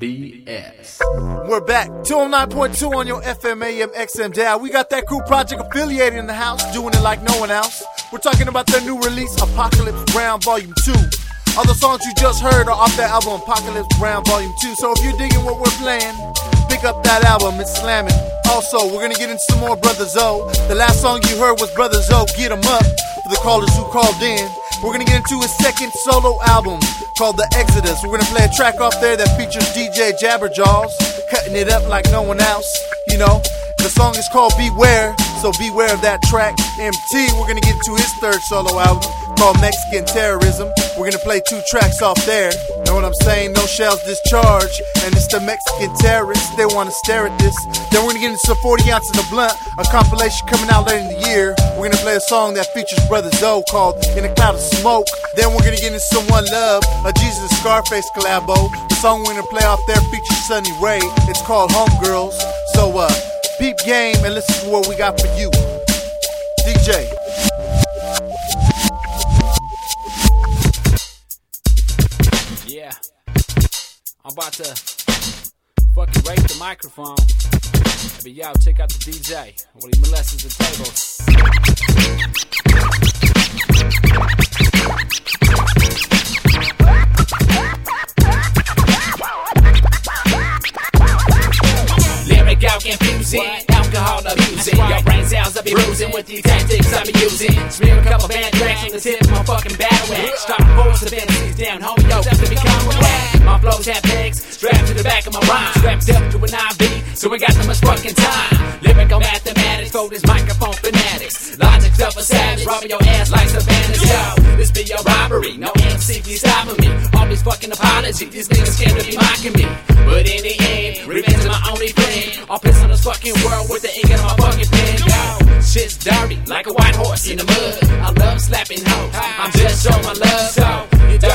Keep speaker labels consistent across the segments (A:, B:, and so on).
A: KNBS.
B: We're back. 209.2 on your FM AM XM dial. We got that crew project affiliated in the house, doing it like no one else. We're talking about their new release, Apocalypse Brown Volume 2. All the songs you just heard are off that album, Apocalypse Brown Volume 2. So if you're digging what we're playing, pick up that album, it's slamming. Also, we're gonna get into some more Brotha Zo. The last song you heard was Brotha Zo, Get 'em Up, for the callers who called in. We're gonna get into his second solo album called The Exodus. We're gonna play a track off there that features DJ Jabberjaws, cutting it up like no one else, you know. The song is called Beware, so beware of that track. MT, we're gonna get into his third solo album called Mexican Terrorism. We're gonna play two tracks off there. Know what I'm saying? No shells discharged. And it's the Mexican terrorists, they wanna stare at this. Then we're gonna get into some 40 ounces of blunt, a compilation coming out later in the year. We're gonna play a song that features Brotha Zo called In a Cloud of Smoke. Then we're gonna get into some One Love, a Gezus and Skarface collabo. The song we're gonna play off there features Sunny Ray. It's called Homegirls. So uh Beep game and listen to what we got for you. DJ.
C: I'm about to fucking rape the microphone. But y'all check out the DJ. While he molests the tables.
D: Lyric out confusing, alcohol abusing. Your brain cells I be bruising with the tactics I be using. Smear a couple bad tracks on the tip of my fucking battle axe. Start force the fantasies down, flows have pegs, strapped to the back of my rhyme. Strapped up to an IV, so we got so much fucking time. Lyrical mathematics for this microphone fanatics. Logic of a savage, robbing your ass like Savannah. Yo, this be your robbery, no MC be stopping me. All these fucking apologies, these niggas scared to be mocking me. But in the end, revenge is my only plan. I'll piss on this fucking world with the ink in my fucking pen. Yo, shit's dirty, like a white horse in the mud. I love slapping hoes, I'm just showing my love. So,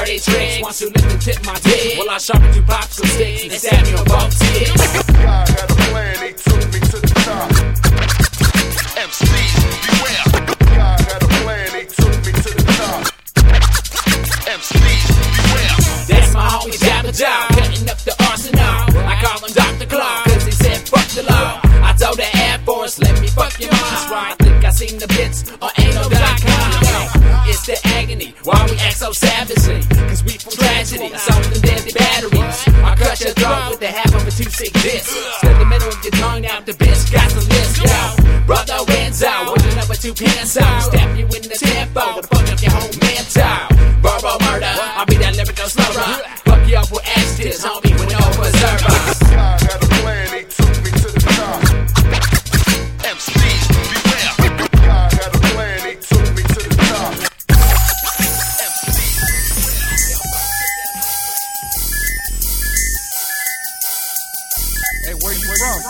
D: you dirty tricks, to lift and tip my dick. Well, I sharpen two popsicle sticks and stab me on both tits.
E: God had a plan, he took me to the top. MCs, beware. God had a plan, he took me to the top. MCs, beware.
D: That's my homie Jabba cutting up the arsenal. I call him Dr. Cause he said fuck the law. I told the Air Force, let me fuck your mom. That's right, I think I seen the bits on ANO.com. It's the agony, why we act so savagely? Tragedy, assault and deadly batteries. I cut your throat with the half of a two sick disc. Slit the middle of your tongue out, the bitch got the list, yo. Brother Renzo, with the number two pants out. Stab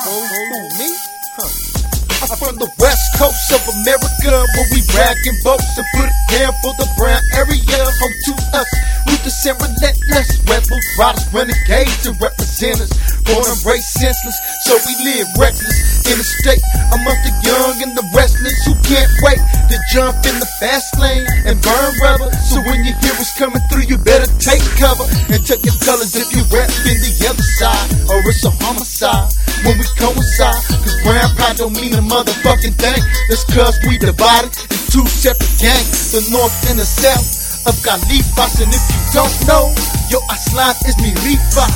E: me?
B: Huh. I'm from the west coast of America where we bragging boats and put it down for the brown area. Home to us, ruthless and relentless. Rebels, riders, renegades, and representatives. Born and raised senseless, so we live reckless. In the state amongst the young and the restless who can't wait to jump in the fast lane and burn rubber. So when you hear us coming through, you better take cover and check your colors if you rap in the other side or it's a homicide when we coincide. Cause brown pride don't mean a motherfucking thing. That's cause we divided in two separate gangs, the north and the south of Califas. And if you don't know, yo, Aslan is mi rifa.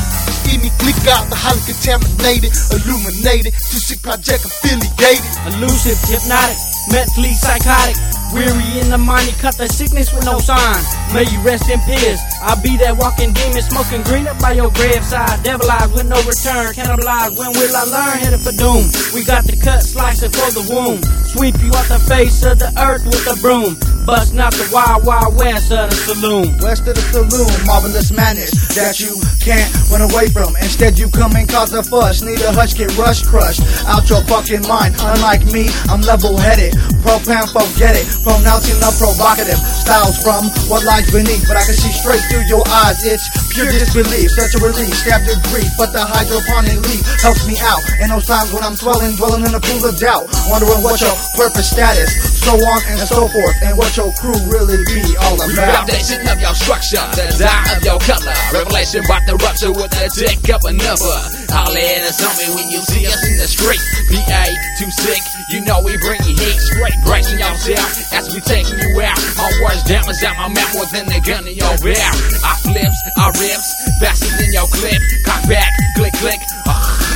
B: Mi clica, the highly contaminated, illuminated, two sick project affiliated.
F: Elusive, hypnotic, mentally psychotic. Weary in the mind, he cut the sickness with no sign. May you rest in peace. I'll be that walking demon, smoking green up by your graveside. Devil with no return, cannibalize. When will I learn? Headed for doom. We got the cut, slice it for the womb. Sweep you out the face of the earth with a broom. Busting not the wild, wild west of the saloon.
G: West of the saloon, marvelous madness that you can't run away from. Instead, you come and cause a fuss. Need a hush, get rush crushed out your fucking mind. Unlike me, I'm level headed. Program, forget it. Pronouncing the provocative styles from what lies beneath, but I can see straight through your eyes. It's pure disbelief, such a relief, stab your grief, but the hydroponic leaf helps me out in those times when I'm swelling, dwelling in a pool of doubt, wondering what your purpose status, so on and so forth, and what your crew really be all about.
D: Foundation of your structure, the dye of your color. Revelation about the rupture with the tick of a number. Holla at us, homie, when you see us in the street. PA, too sick, you know we bring you heat. Straight breaking yourself as we taking you out. My words diamonds out my mouth more than the gun in your back. I flips, I rips, faster than your clip. Cock back, click, click. I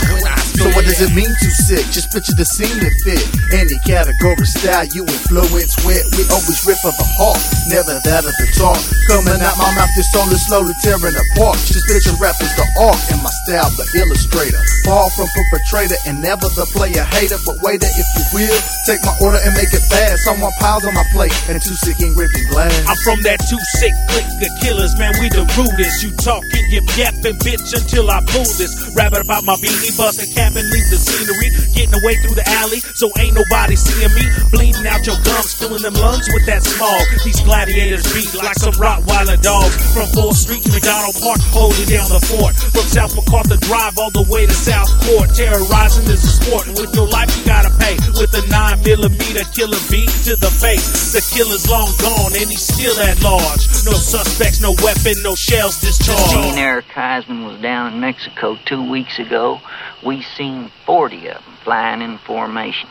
B: So what does it mean to sick? Just picture the scene that fit any category style you influence with. We always rip for the heart, never that of the talk. Coming out my mouth, this song is slowly tearing apart. Just picture rap is the art and my style the illustrator. Far from perpetrator and never the player hater, but waiter if you will. Take my order and make it fast. Someone piles on my plate and too sick ain't ripping glass.
A: I'm from that too sick click of killers, man. We the rudest. You talking, you yapping, bitch, until I pull this. Rabbit about my beanie, bust a cap leave the scenery. Getting away through the alley, so ain't nobody seeing me. Bleeding out your gums, filling them lungs with that smog. These gladiators beat like some Rottweiler dogs. From 4th Street to McDonald Park, holding down the fort. From South MacArthur Drive all the way to South Court. Terrorizing is a sport, and with your life you gotta pay. With a 9 millimeter killer beat to the face. The killer's long gone, and he's still at large. No suspects, no weapon, no shells discharged.
H: Gene Eric Heisman was down in Mexico two weeks ago. We seen 40 of them flying in formation.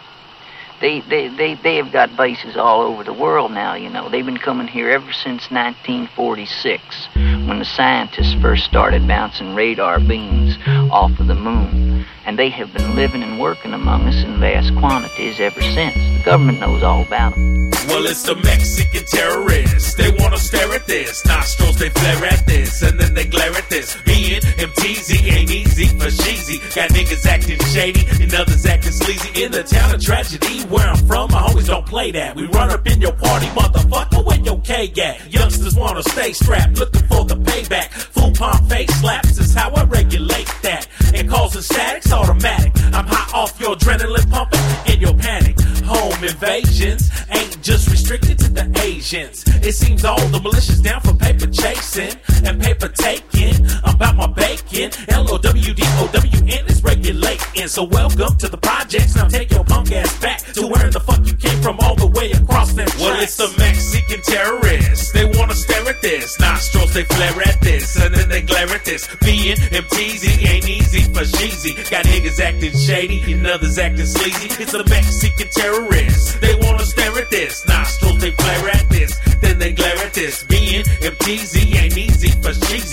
H: They, they, they, they have got bases all over the world now, you know. They've been coming here ever since 1946, when the scientists first started bouncing radar beams off of the moon. And they have been living and working among us in vast quantities ever since. The government knows all about them.
A: Well, it's the Mexican terrorists. They wanna stare at this. Nostrils, they flare at this. And then they glare at this. Being MTZ ain't easy for cheesy. Got niggas acting shady and others acting sleazy. In the town of tragedy where I'm from, my homies don't play that. We run up in your party, motherfucker, where your K at? Youngsters wanna stay strapped, looking for the payback. Full palm face slaps is how I regulate that. And causing static's automatic. I'm high off your adrenaline pumping and your panic. Home invasions ain't just restricted to the Asians. It seems all the militias down for paper chasing and paper taking. I'm about my bacon. L O W D O W N is regulating. So welcome to the projects. Now take your punk ass back to where the fuck you came from, all the way across them. Well, it's the Mexican terrorists. They wanna stare at this. Nostrils they flare at this, and then they glare at this. Being MTZ ain't easy for cheesy. Got niggas acting shady and others acting sleazy. It's the Mexican terrorists. They wanna stare at this. Nostrils they flare at this, then they glare at this. Being MTZ ain't easy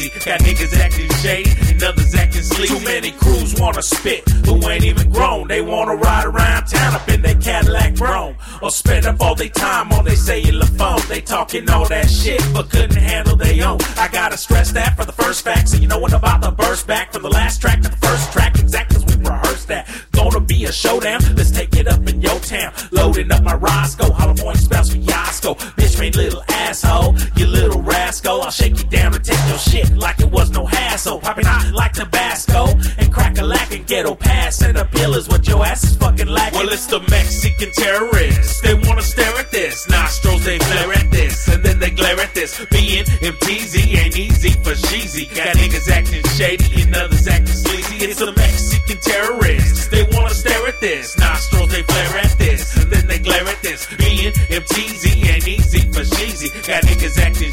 A: cheesy. Got niggas acting shady and others acting sleazy. Too many crews wanna spit who ain't even grown. They wanna ride around town up in their Cadillac Chrome or spend up all their time on their cellular phone. They talking all that shit but couldn't handle their own. I gotta stress that for the first fact, so you know what about the burst back from the last track to the first track, exact as we rehearsed that. Gonna be a showdown. Let's take it up in your town. Loading up my Roscoe, Hollow Point spells for Yasko. Bitch made little asshole, you your shit like it was no hassle. Popping out like Tabasco and crack a lack and ghetto pass and the pill is what your ass is fucking lacking. Well, it's the Mexican terrorists. They wanna stare at this. Nostrils they flare at this and then they glare at this. Being MTZ ain't easy for cheesy. Got niggas acting shady and others acting sleazy. It's the Mexican terrorists. They wanna stare at this. Nostrils they flare at this and then they glare at this. Being MTZ ain't easy for cheesy. Got niggas acting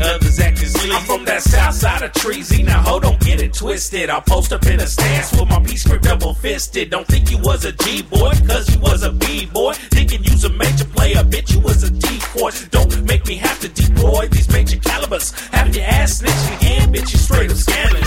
A: others acting sleazy. I'm from that south side of Tracy. Now on, get it twisted. I'll post up in a stance with my P script double fisted. Don't think you was a G boy, cause you was a B boy. Thinking you's a major player, bitch, you was a decoy. Don't make me have to deploy these major calibers. Having your ass snitching again, bitch, you straight up scandalous.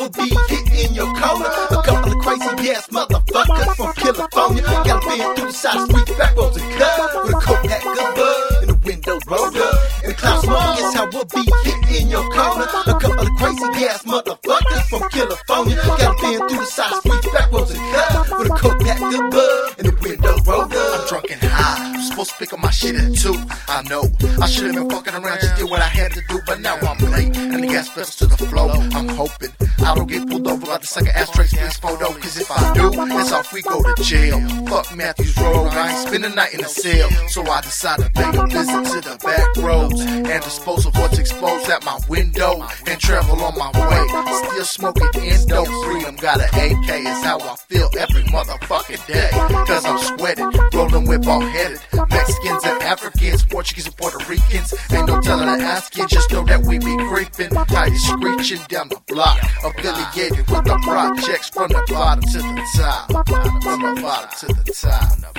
I: We'll be hitting your corner. A couple of crazy ass motherfuckers from California. Gotta been through the side streets, back roads and cut. With a coat pack of bud and the windows rolled up. In the class mode is how we'll be hitting your corner. A couple of crazy ass motherfuckers from California. Gotta been through the side streets, back roads and cut. With a coat pack of bud and the windows rolled up.
B: I'm drunk and high. I'm supposed to pick up my shit at two. I
G: know. I should have been fucking around, just did what I had to do, but now I'm late. And the gas pedals to the flow. I'm hoping I don't get pulled over by the second ashtrays for this photo. Cause if I do, it's off we go to jail. Fuck Matthews Road, I ain't spend the night in a cell. So I decide to pay a visit to the back roads and dispose of what's exposed at my window and travel on my way. Still smoking endo freedom, got an AK, is how I feel every motherfucking day. Cause I'm sweating, rolling with ball headed. Mexicans and Africans, Portuguese and Puerto Ricans. Ain't no telling to ask you, just know that we be creeping. Tidy screeching down the block, affiliated with the projects from the bottom to the top. From the bottom to the top.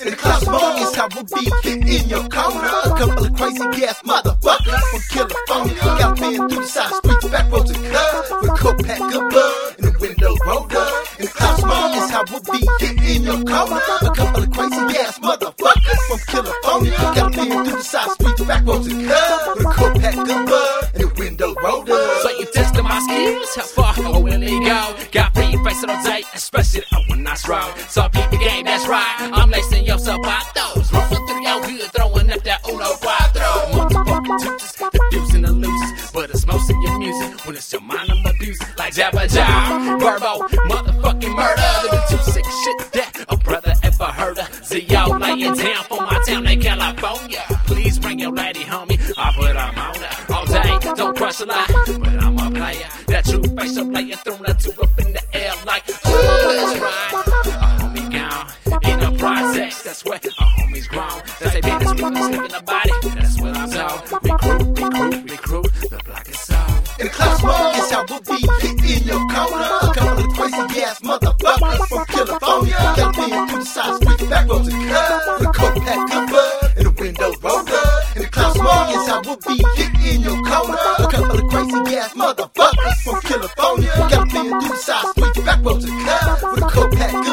I: In the club smoke is how we'll be in your corner. A couple of crazy gas motherfuckers from California. Got been through the side streets, back roads and clubs. With a coat pack of blood and the window rolled up. In the club smoke is how we'll be in your corner. A couple of crazy gas motherfuckers from California. Got been through the side streets, back roads and clubs. With a coat pack of blood and the window rolled up.
D: So you testing my skills? How far oh, will it go? Got free face all day, especially when I stroll. So keep the game, that's right. I'm lacing your zapatos. Rolling through your hood, throwing up that uno cuatro. Motherfucking deuces, the deuce and the loose. But it's most of your music when it's your mind I'm abusing. Like Jabba Jam, Verbo, motherfucking murder. The two sick shit that a brother ever heard of. Zio laying down for my town in California. Please bring your lady, homie. I put on her all day. Don't crush a lot, but I'm true face of player thrown
I: roads and clubs. With a pack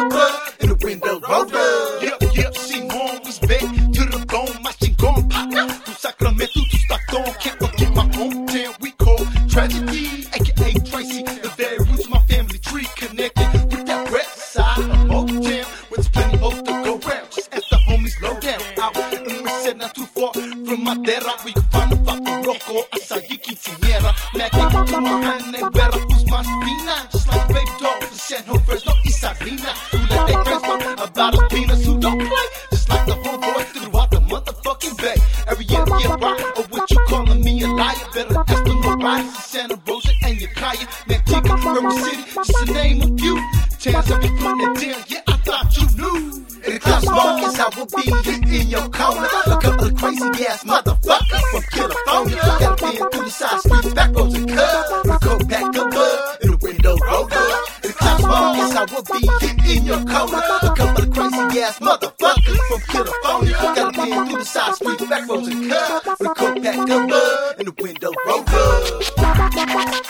E: peanuts who don't play, just like the whole homeboys throughout the motherfucking bay. Every year, yeah, right, or what you calling me a liar, better ask them nobody, Santa Rosa and Yakaya, Manteca, River City, just to name a few. Chance of me putting it down, yeah, I thought you knew.
I: The club smoke is how we'll be in your corner. A couple of crazy ass motherfuckers how we'll be in your corner. A couple of crazy ass motherfuckers from California. Got been through the side streets, back roads and cubs. With a coat of blood and the window rolled up.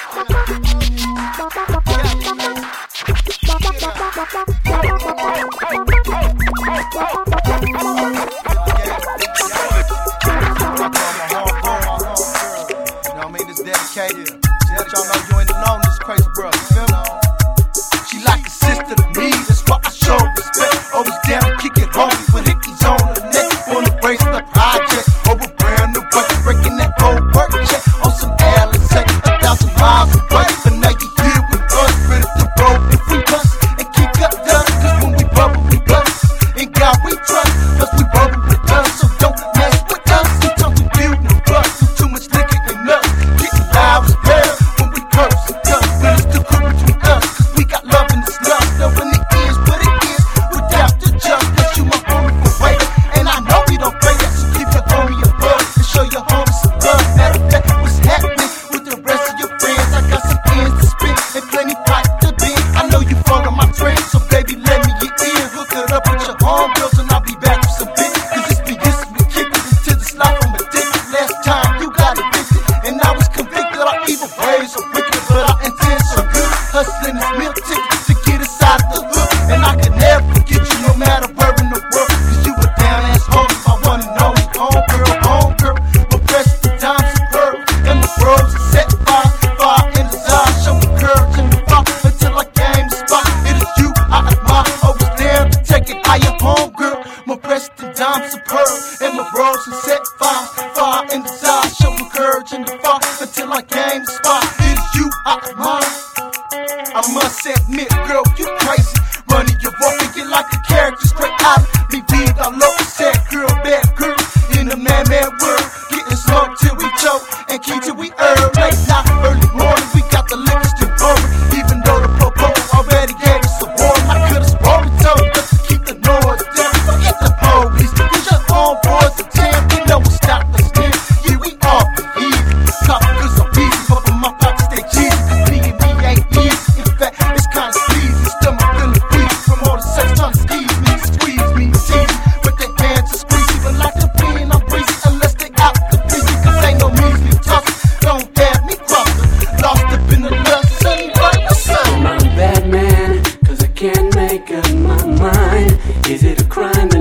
J: Is it
G: a crime?